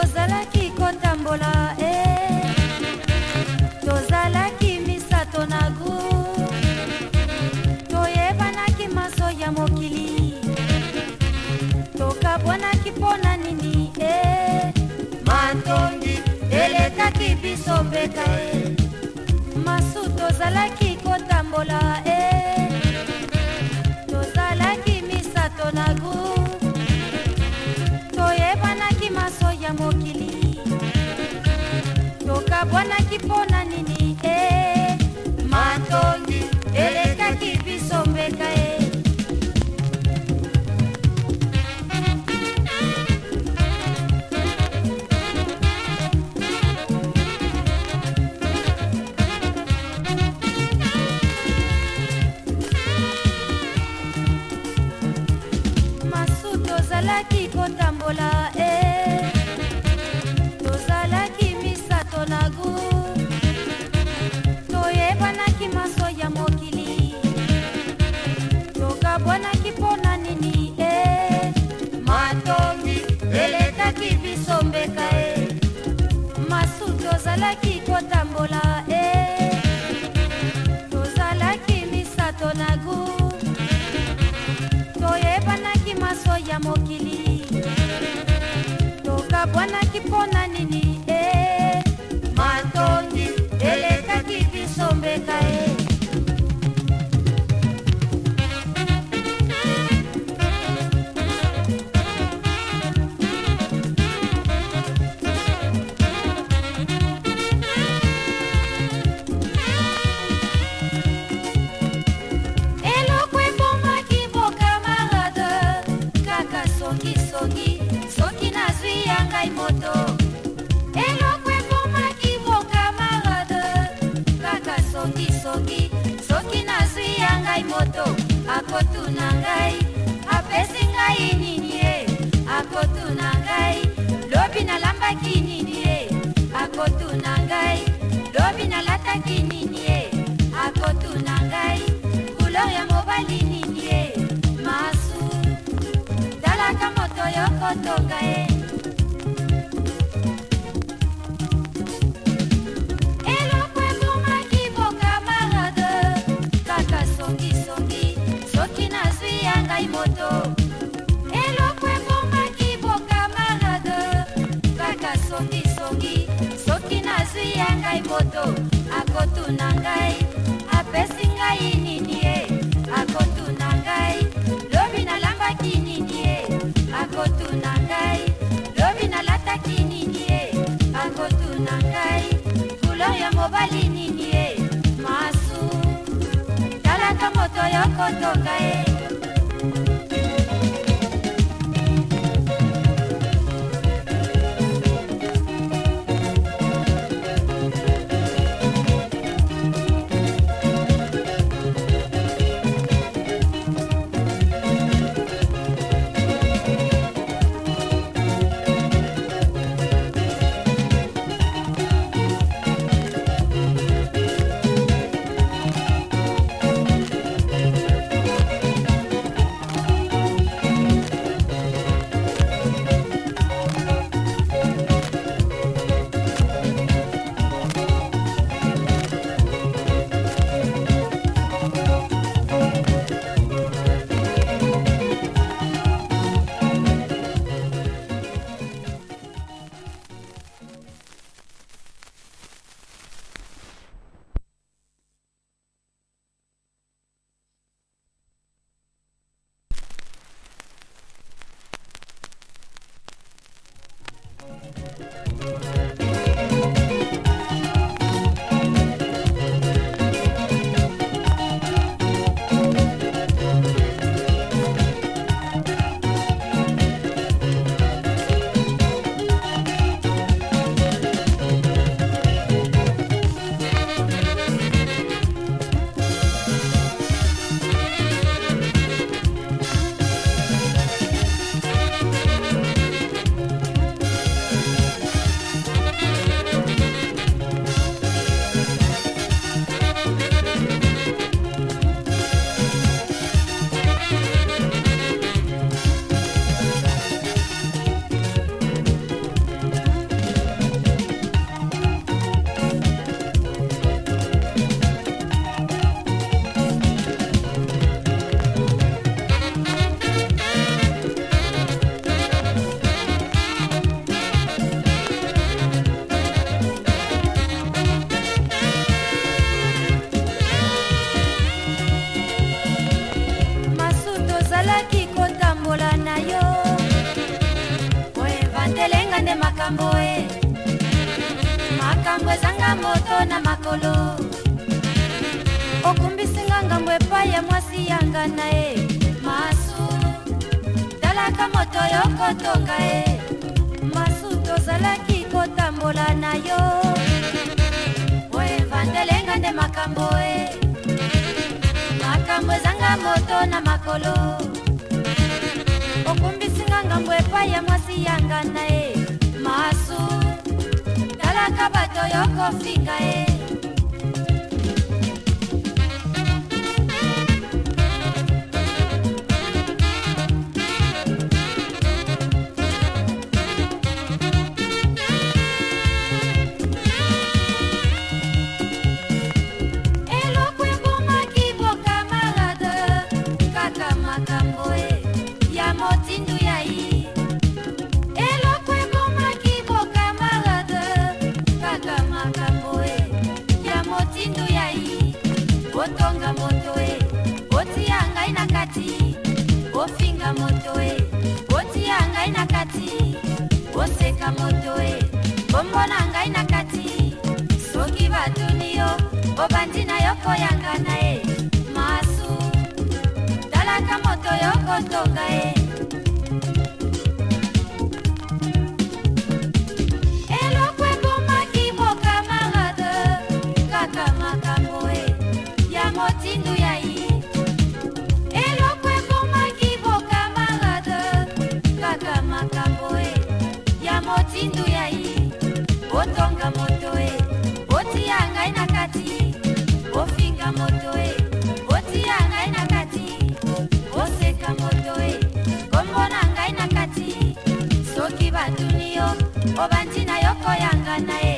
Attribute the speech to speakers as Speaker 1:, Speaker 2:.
Speaker 1: ozalaki kotambola e ozalaki biso peta e masutu ozalaki kotambola e eh. tozalaki kotambola e tozalaki misato na gu toyebanaki maso ya mokili tokabwanaki mpo na nini e eh. matongi elekaki biso mbeka e eh. masutu ozalaki kotambola mokili akotuna ngai apesi ngai nini ye akotuna ngai lobi nalambaki nini ye akotuna ngai lobi nalataki nini ye akotuna ngai kulor ya mobali nini ye masu talaka moto yokotonga ye ngai moto eloko ekomaki bokamarade kaka songisongi soki nazwi ya ngai moto akotuna ngai apesi ngai nini ye akotuna ngai lobi nalambaki nini ye akotuna ngai lobi nalataki nini ye akotuna ngai kulo ya mobali nini ye masu talaka moto yokotoka ye Thank you. na moto na makolo okumbisinga ngambo epai ya mwasi yanga na ye masu talaka moto yo kotonga ye masu tozalaki kotambola na yo oevandelenga nde makambo e makambo ezanga moto na makolo okumbisinga ngambo epai ya mwasi yanga na ye kaka bato yo kofinga ye eh. kati kofinga moto e kotia ngai na kati koseka moto e kombona ngai na kati soki batuni yo obandi na yo koyanga na ye masu talaka moto yo kotonga ye na na e